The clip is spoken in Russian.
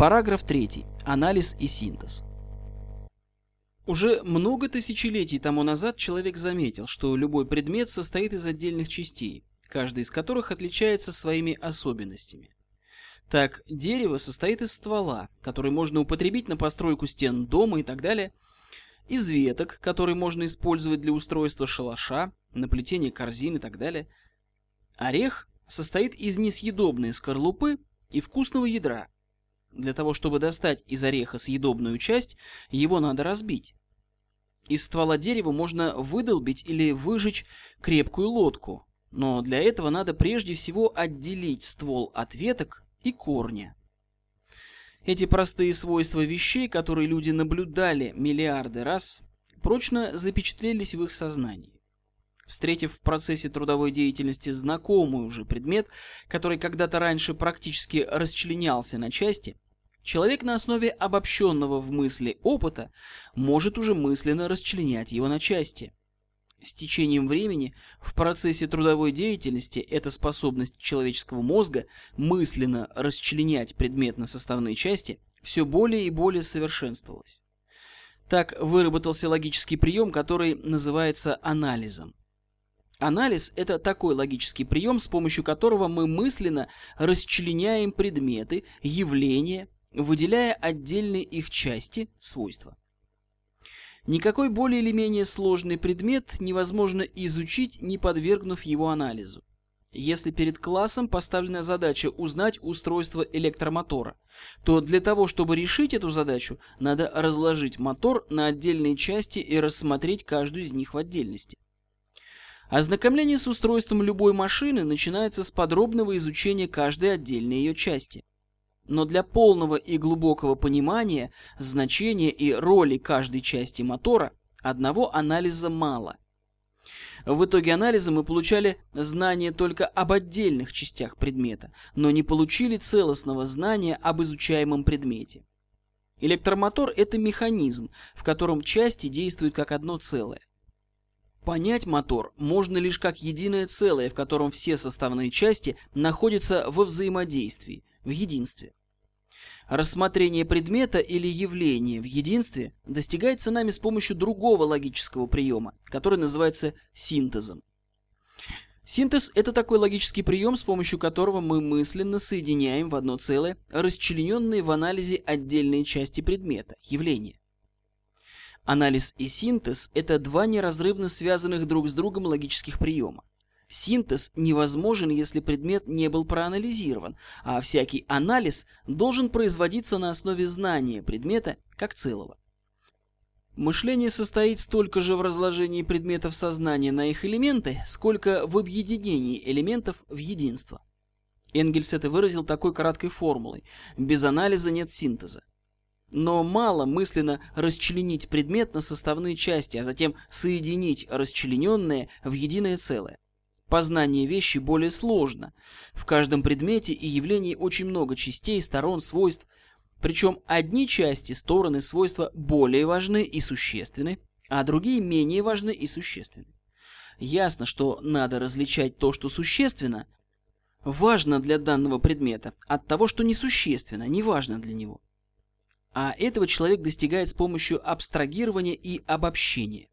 Параграф 3. Анализ и синтез. Уже много тысячелетий тому назад человек заметил, что любой предмет состоит из отдельных частей, каждая из которых отличается своими особенностями. Так, дерево состоит из ствола, который можно употребить на постройку стен дома и так далее, из веток, которые можно использовать для устройства шалаша, на плетение корзин и так далее. Орех состоит из несъедобной скорлупы и вкусного ядра. Для того, чтобы достать из ореха съедобную часть, его надо разбить. Из ствола дерева можно выдолбить или выжечь крепкую лодку, но для этого надо прежде всего отделить ствол от веток и корня. Эти простые свойства вещей, которые люди наблюдали миллиарды раз, прочно запечатлелись в их сознании. Встретив в процессе трудовой деятельности знакомый уже предмет, который когда-то раньше практически расчленялся на части, человек на основе обобщенного в мысли опыта может уже мысленно расчленять его на части – с течением времени в процессе трудовой деятельности эта способность человеческого мозга мысленно расчленять предмет на составные части все более и более совершенствовалась. Так выработался логический прием, который называется анализом. Анализ – это такой логический прием, с помощью которого мы мысленно расчленяем предметы, явления, выделяя отдельные их части, свойства. Никакой более или менее сложный предмет невозможно изучить, не подвергнув его анализу. Если перед классом поставлена задача узнать устройство электромотора, то для того, чтобы решить эту задачу, надо разложить мотор на отдельные части и рассмотреть каждую из них в отдельности. Ознакомление с устройством любой машины начинается с подробного изучения каждой отдельной ее части. Но для полного и глубокого понимания значения и роли каждой части мотора одного анализа мало. В итоге анализа мы получали знания только об отдельных частях предмета, но не получили целостного знания об изучаемом предмете. Электромотор – это механизм, в котором части действуют как одно целое. Понять мотор можно лишь как единое целое, в котором все составные части находятся во взаимодействии, в единстве. Рассмотрение предмета или явления в единстве достигается нами с помощью другого логического приема, который называется синтезом. Синтез – это такой логический прием, с помощью которого мы мысленно соединяем в одно целое расчлененные в анализе отдельные части предмета, явления. Анализ и синтез – это два неразрывно связанных друг с другом логических приема. Синтез невозможен, если предмет не был проанализирован, а всякий анализ должен производиться на основе знания предмета как целого. Мышление состоит столько же в разложении предметов сознания на их элементы, сколько в объединении элементов в единство. Энгельс это выразил такой краткой формулой «без анализа нет синтеза». Но мало мысленно расчленить предмет на составные части, а затем соединить расчлененные в единое целое. Познание вещи более сложно. В каждом предмете и явлении очень много частей, сторон, свойств. Причем одни части, стороны, свойства более важны и существенны, а другие менее важны и существенны. Ясно, что надо различать то, что существенно, важно для данного предмета, от того, что несущественно, не важно для него. А этого человек достигает с помощью абстрагирования и обобщения.